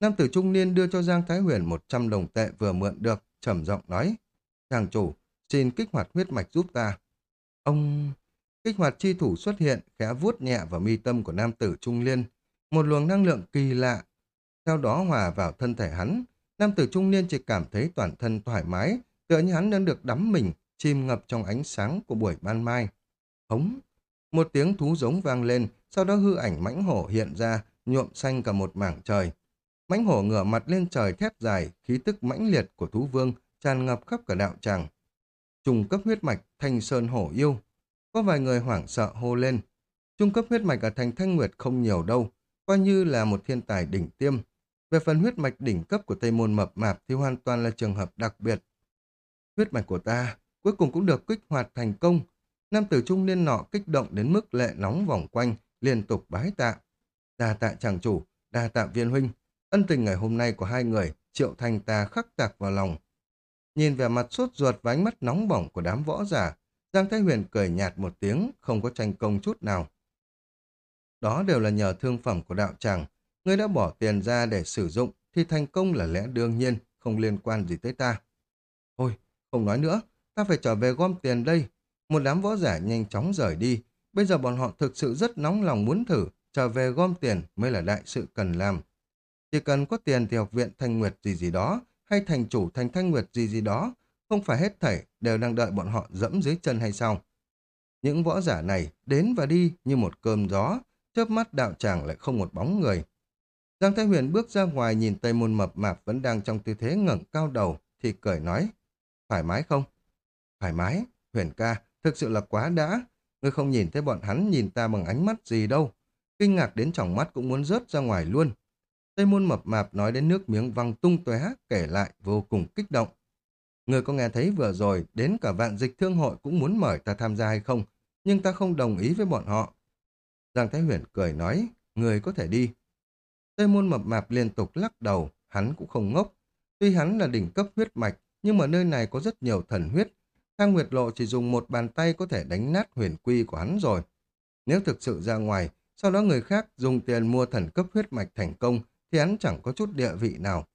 Nam tử trung niên đưa cho Giang Thái Huyền 100 đồng tệ vừa mượn được, trầm giọng nói. Chàng chủ, xin kích hoạt huyết mạch giúp ta. Ông... Kích hoạt chi thủ xuất hiện, khẽ vuốt nhẹ vào mi tâm của nam tử trung niên Một luồng năng lượng kỳ lạ, theo đó hòa vào thân thể hắn. Nam tử trung niên chỉ cảm thấy toàn thân thoải mái, tựa như hắn đang được đắm mình, chìm ngập trong ánh sáng của buổi ban mai. Hống! Một tiếng thú giống vang lên, sau đó hư ảnh mãnh hổ hiện ra, nhuộm xanh cả một mảng trời. Mãnh hổ ngửa mặt lên trời thét dài, khí tức mãnh liệt của thú vương tràn ngập khắp cả đạo tràng. Trung cấp huyết mạch, thanh sơn hổ yêu, có vài người hoảng sợ hô lên. Trung cấp huyết mạch ở thành Thanh Nguyệt không nhiều đâu, coi như là một thiên tài đỉnh tiêm. Về phần huyết mạch đỉnh cấp của Tây Môn Mập Mạp thì hoàn toàn là trường hợp đặc biệt. Huyết mạch của ta, cuối cùng cũng được kích hoạt thành công. Nam tử trung niên nọ kích động đến mức lệ nóng vòng quanh, liên tục bái tạ. Đa tạ chàng chủ, đa tạ viên huynh. Ân tình ngày hôm nay của hai người, triệu thành ta khắc tạc vào lòng. Nhìn vẻ mặt sốt ruột và ánh mắt nóng bỏng của đám võ giả, Giang Thái Huyền cười nhạt một tiếng, không có tranh công chút nào. Đó đều là nhờ thương phẩm của đạo tràng. Ngươi đã bỏ tiền ra để sử dụng, thì thành công là lẽ đương nhiên, không liên quan gì tới ta. Thôi, không nói nữa, ta phải trở về gom tiền đây. Một đám võ giả nhanh chóng rời đi. Bây giờ bọn họ thực sự rất nóng lòng muốn thử, trở về gom tiền mới là đại sự cần làm. Chỉ cần có tiền thì học viện Thanh Nguyệt gì gì đó, hay thành chủ thành Thanh Nguyệt gì gì đó, không phải hết thảy đều đang đợi bọn họ dẫm dưới chân hay sao? Những võ giả này đến và đi như một cơm gió, chớp mắt đạo tràng lại không một bóng người. Giang Thái Huyền bước ra ngoài nhìn Tây Môn mập mạp vẫn đang trong tư thế ngẩng cao đầu, thì cười nói, thoải mái không? Thoải mái, Huyền ca, thực sự là quá đã. Ngươi không nhìn thấy bọn hắn nhìn ta bằng ánh mắt gì đâu. Kinh ngạc đến tròng mắt cũng muốn rớt ra ngoài luôn. Tây Môn mập mạp nói đến nước miếng văng tung tóe kể lại vô cùng kích động. Người có nghe thấy vừa rồi, đến cả vạn dịch thương hội cũng muốn mời ta tham gia hay không, nhưng ta không đồng ý với bọn họ. Giang Thái Huyền cười nói, người có thể đi. Tây môn mập mạp liên tục lắc đầu, hắn cũng không ngốc. Tuy hắn là đỉnh cấp huyết mạch, nhưng mà nơi này có rất nhiều thần huyết. Thang Nguyệt Lộ chỉ dùng một bàn tay có thể đánh nát huyền quy của hắn rồi. Nếu thực sự ra ngoài, sau đó người khác dùng tiền mua thần cấp huyết mạch thành công, thì hắn chẳng có chút địa vị nào.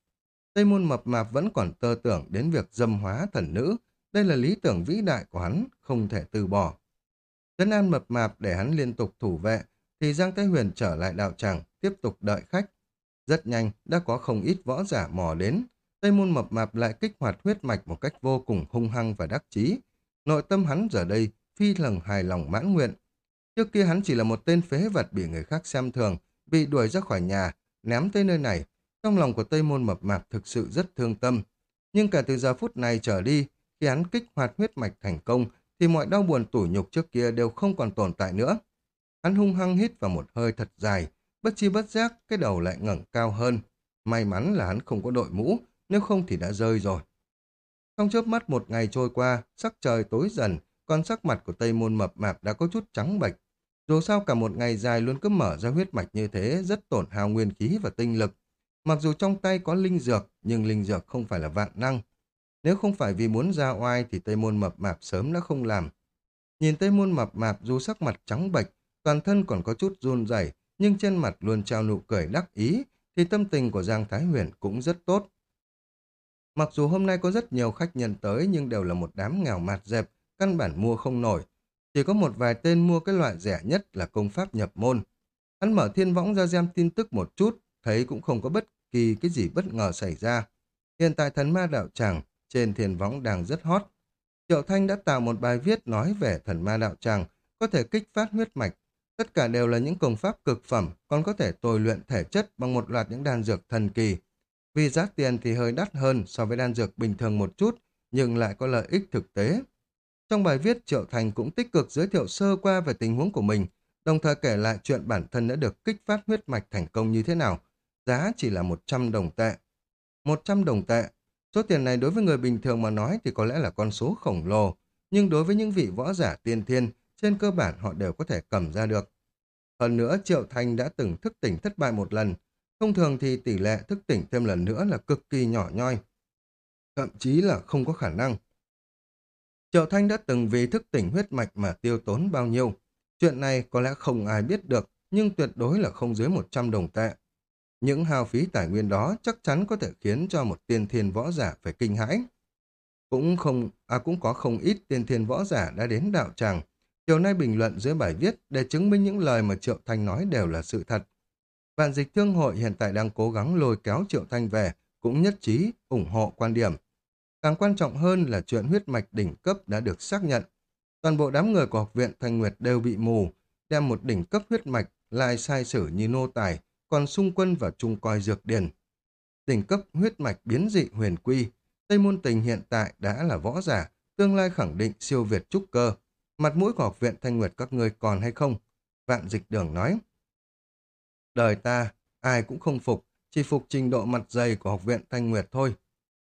Tây môn mập mạp vẫn còn tơ tưởng đến việc dâm hóa thần nữ. Đây là lý tưởng vĩ đại của hắn, không thể từ bỏ. Trấn an mập mạp để hắn liên tục thủ vệ, thì Giang Thái Huyền trở lại đạo tràng, tiếp tục đợi khách. Rất nhanh, đã có không ít võ giả mò đến. Tây môn mập mạp lại kích hoạt huyết mạch một cách vô cùng hung hăng và đắc chí. Nội tâm hắn giờ đây phi lần hài lòng mãn nguyện. Trước kia hắn chỉ là một tên phế vật bị người khác xem thường, bị đuổi ra khỏi nhà, ném tới nơi này. Trong lòng của Tây môn mập mạp thực sự rất thương tâm. Nhưng cả từ giờ phút này trở đi, khi hắn kích hoạt huyết mạch thành công, thì mọi đau buồn tủi nhục trước kia đều không còn tồn tại nữa. Hắn hung hăng hít vào một hơi thật dài, bất chi bất giác cái đầu lại ngẩng cao hơn. May mắn là hắn không có đội mũ, nếu không thì đã rơi rồi. Trong chớp mắt một ngày trôi qua, sắc trời tối dần, còn sắc mặt của Tây Môn mập mạp đã có chút trắng bệch. Dù sao cả một ngày dài luôn cứ mở ra huyết mạch như thế, rất tổn hao nguyên khí và tinh lực. Mặc dù trong tay có linh dược, nhưng linh dược không phải là vạn năng. Nếu không phải vì muốn ra oai thì Tây Môn mập mạp sớm đã không làm. Nhìn Tây Môn mập mạp dù sắc mặt trắng bệch, toàn thân còn có chút run rẩy, nhưng trên mặt luôn trao nụ cười đắc ý, thì tâm tình của Giang Thái Huyền cũng rất tốt. Mặc dù hôm nay có rất nhiều khách nhân tới nhưng đều là một đám nghèo mạt dẹp, căn bản mua không nổi. Chỉ có một vài tên mua cái loại rẻ nhất là công pháp nhập môn. Hắn mở thiên võng ra xem tin tức một chút, thấy cũng không có bất kỳ cái gì bất ngờ xảy ra. Hiện tại thần ma đạo tràng trên thiên võng đang rất hot. Triệu Thanh đã tạo một bài viết nói về thần ma đạo tràng, có thể kích phát huyết mạch. Tất cả đều là những công pháp cực phẩm, còn có thể tồi luyện thể chất bằng một loạt những đan dược thần kỳ. Vì giá tiền thì hơi đắt hơn so với đan dược bình thường một chút, nhưng lại có lợi ích thực tế. Trong bài viết, Triệu Thành cũng tích cực giới thiệu sơ qua về tình huống của mình, đồng thời kể lại chuyện bản thân đã được kích phát huyết mạch thành công như thế nào. Giá chỉ là 100 đồng tệ. 100 đồng tệ. Số tiền này đối với người bình thường mà nói thì có lẽ là con số khổng lồ, nhưng đối với những vị võ giả tiên thiên, trên cơ bản họ đều có thể cầm ra được. Hơn nữa, Triệu Thành đã từng thức tỉnh thất bại một lần. Thông thường thì tỷ lệ thức tỉnh thêm lần nữa là cực kỳ nhỏ nhoi. Thậm chí là không có khả năng. Triệu Thanh đã từng vì thức tỉnh huyết mạch mà tiêu tốn bao nhiêu. Chuyện này có lẽ không ai biết được, nhưng tuyệt đối là không dưới 100 đồng tệ. Những hao phí tài nguyên đó chắc chắn có thể khiến cho một tiên thiên võ giả phải kinh hãi. Cũng không, à cũng có không ít tiên thiên võ giả đã đến đạo tràng. Chiều nay bình luận dưới bài viết để chứng minh những lời mà Triệu Thanh nói đều là sự thật. Vạn dịch thương hội hiện tại đang cố gắng lôi kéo Triệu Thanh về, cũng nhất trí, ủng hộ quan điểm. Càng quan trọng hơn là chuyện huyết mạch đỉnh cấp đã được xác nhận. Toàn bộ đám người của học viện Thanh Nguyệt đều bị mù, đem một đỉnh cấp huyết mạch lại sai sử như nô tài, còn xung quân và trung coi dược điền. Đỉnh cấp huyết mạch biến dị huyền quy, Tây Môn Tình hiện tại đã là võ giả, tương lai khẳng định siêu việt trúc cơ. Mặt mũi của học viện Thanh Nguyệt các ngươi còn hay không? Vạn dịch đường nói. Đời ta, ai cũng không phục, chỉ phục trình độ mặt dày của học viện Thanh Nguyệt thôi.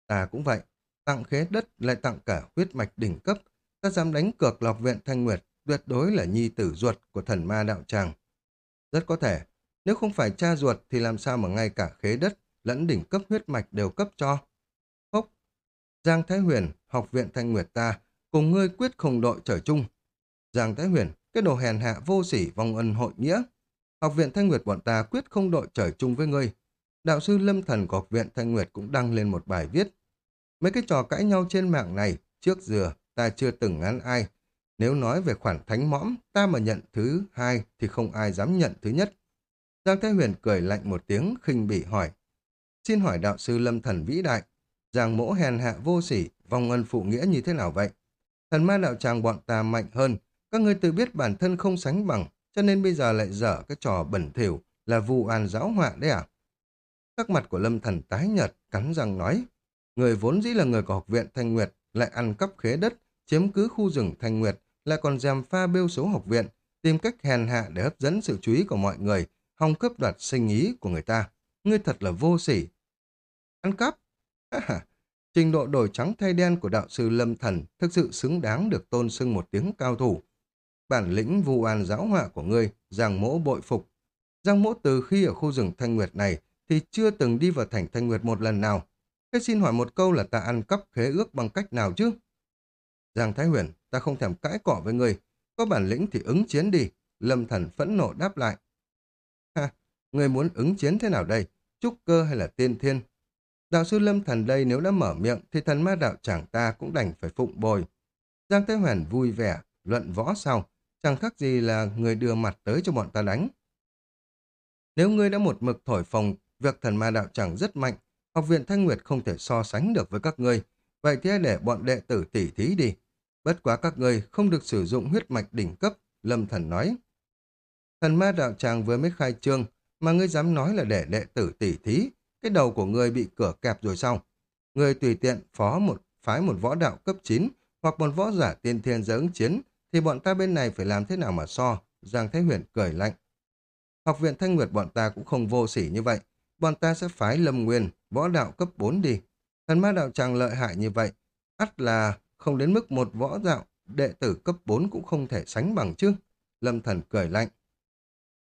Ta cũng vậy. tặng khế đất lại tặng cả huyết mạch đỉnh cấp. Ta dám đánh cược lọc viện Thanh Nguyệt, tuyệt đối là nhi tử ruột của thần ma đạo tràng. Rất có thể, nếu không phải cha ruột thì làm sao mà ngay cả khế đất lẫn đỉnh cấp huyết mạch đều cấp cho. Hốc, Giang Thái Huyền, học viện Thanh Nguyệt ta, cùng ngươi quyết không đội trở chung. Giang Thái Huyền, cái đồ hèn hạ vô sỉ vong ân hội nghĩa. Học viện Thanh Nguyệt bọn ta quyết không đội trời chung với ngươi. Đạo sư Lâm Thần của học viện Thanh Nguyệt cũng đăng lên một bài viết. Mấy cái trò cãi nhau trên mạng này, trước giờ ta chưa từng ngán ai. Nếu nói về khoản thánh mõm, ta mà nhận thứ hai thì không ai dám nhận thứ nhất. Giang Thái Huyền cười lạnh một tiếng, khinh bị hỏi. Xin hỏi đạo sư Lâm Thần vĩ đại, Giang mỗ hèn hạ vô sỉ, vong ân phụ nghĩa như thế nào vậy? Thần ma đạo tràng bọn ta mạnh hơn, các ngươi tự biết bản thân không sánh bằng, cho nên bây giờ lại dở cái trò bẩn thỉu là vụ an giáo họa đấy à? Sắc mặt của Lâm Thần tái nhợt, cắn răng nói. Người vốn dĩ là người của học viện Thanh Nguyệt, lại ăn cắp khế đất, chiếm cứ khu rừng Thanh Nguyệt, lại còn dèm pha bêu số học viện, tìm cách hèn hạ để hấp dẫn sự chú ý của mọi người, hòng cướp đoạt sinh ý của người ta. Ngươi thật là vô sỉ. Ăn cắp? Trình độ đổi trắng thay đen của đạo sư Lâm Thần thực sự xứng đáng được tôn xưng một tiếng cao thủ. Bản lĩnh vụ an giáo họa của ngươi, Giang Mỗ bội phục. Giang Mỗ từ khi ở khu rừng Thanh Nguyệt này thì chưa từng đi vào thành Thanh Nguyệt một lần nào. Thế xin hỏi một câu là ta ăn cắp khế ước bằng cách nào chứ? Giang Thái Huyền, ta không thèm cãi cọ với ngươi. Có bản lĩnh thì ứng chiến đi. Lâm Thần phẫn nộ đáp lại. Ha, ngươi muốn ứng chiến thế nào đây? Trúc cơ hay là tiên thiên? Đạo sư Lâm Thần đây nếu đã mở miệng thì thần ma đạo chẳng ta cũng đành phải phụng bồi. Giang thái Huyền vui vẻ, luận võ sau, chẳng khác gì là người đưa mặt tới cho bọn ta đánh. Nếu ngươi đã một mực thổi phồng việc thần ma đạo chẳng rất mạnh, học viện Thanh Nguyệt không thể so sánh được với các ngươi, vậy thì để bọn đệ tử tỉ thí đi. Bất quá các ngươi không được sử dụng huyết mạch đỉnh cấp, Lâm Thần nói. Thần ma đạo tràng vừa mới khai trương, mà ngươi dám nói là để đệ tử tỉ thí, cái đầu của ngươi bị cửa kẹp rồi sao? Ngươi tùy tiện phó một phái một võ đạo cấp 9 hoặc một võ giả tiên thiên giới ứng chiến thì bọn ta bên này phải làm thế nào mà so? Giang Thái Huyền cười lạnh. Học viện Thanh Nguyệt bọn ta cũng không vô sỉ như vậy. Bọn ta sẽ phái Lâm Nguyên, võ đạo cấp 4 đi. Thần ma đạo tràng lợi hại như vậy. ắt là không đến mức một võ đạo đệ tử cấp 4 cũng không thể sánh bằng chứ. Lâm Thần cười lạnh.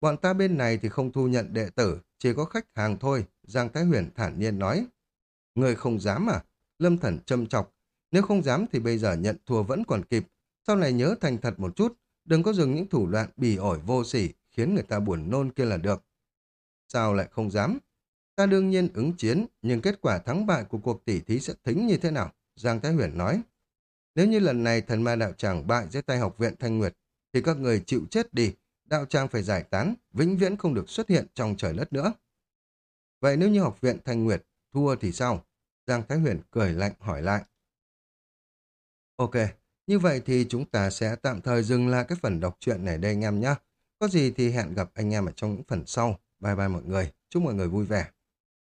Bọn ta bên này thì không thu nhận đệ tử, chỉ có khách hàng thôi, Giang Thái Huyền thản nhiên nói. Người không dám à? Lâm Thần châm chọc. Nếu không dám thì bây giờ nhận thua vẫn còn kịp. Sau này nhớ thành thật một chút, đừng có dùng những thủ đoạn bỉ ổi vô sỉ, khiến người ta buồn nôn kia là được. Sao lại không dám? Ta đương nhiên ứng chiến, nhưng kết quả thắng bại của cuộc tỷ thí sẽ thính như thế nào? Giang Thái Huyền nói. Nếu như lần này thần ma đạo tràng bại dưới tay học viện Thanh Nguyệt, thì các người chịu chết đi, đạo tràng phải giải tán, vĩnh viễn không được xuất hiện trong trời đất nữa. Vậy nếu như học viện Thanh Nguyệt thua thì sao? Giang Thái Huyền cười lạnh hỏi lại. Ok, như vậy thì chúng ta sẽ tạm thời dừng lại cái phần đọc truyện này đây anh em nhé. Có gì thì hẹn gặp anh em ở trong những phần sau. Bye bye mọi người. Chúc mọi người vui vẻ.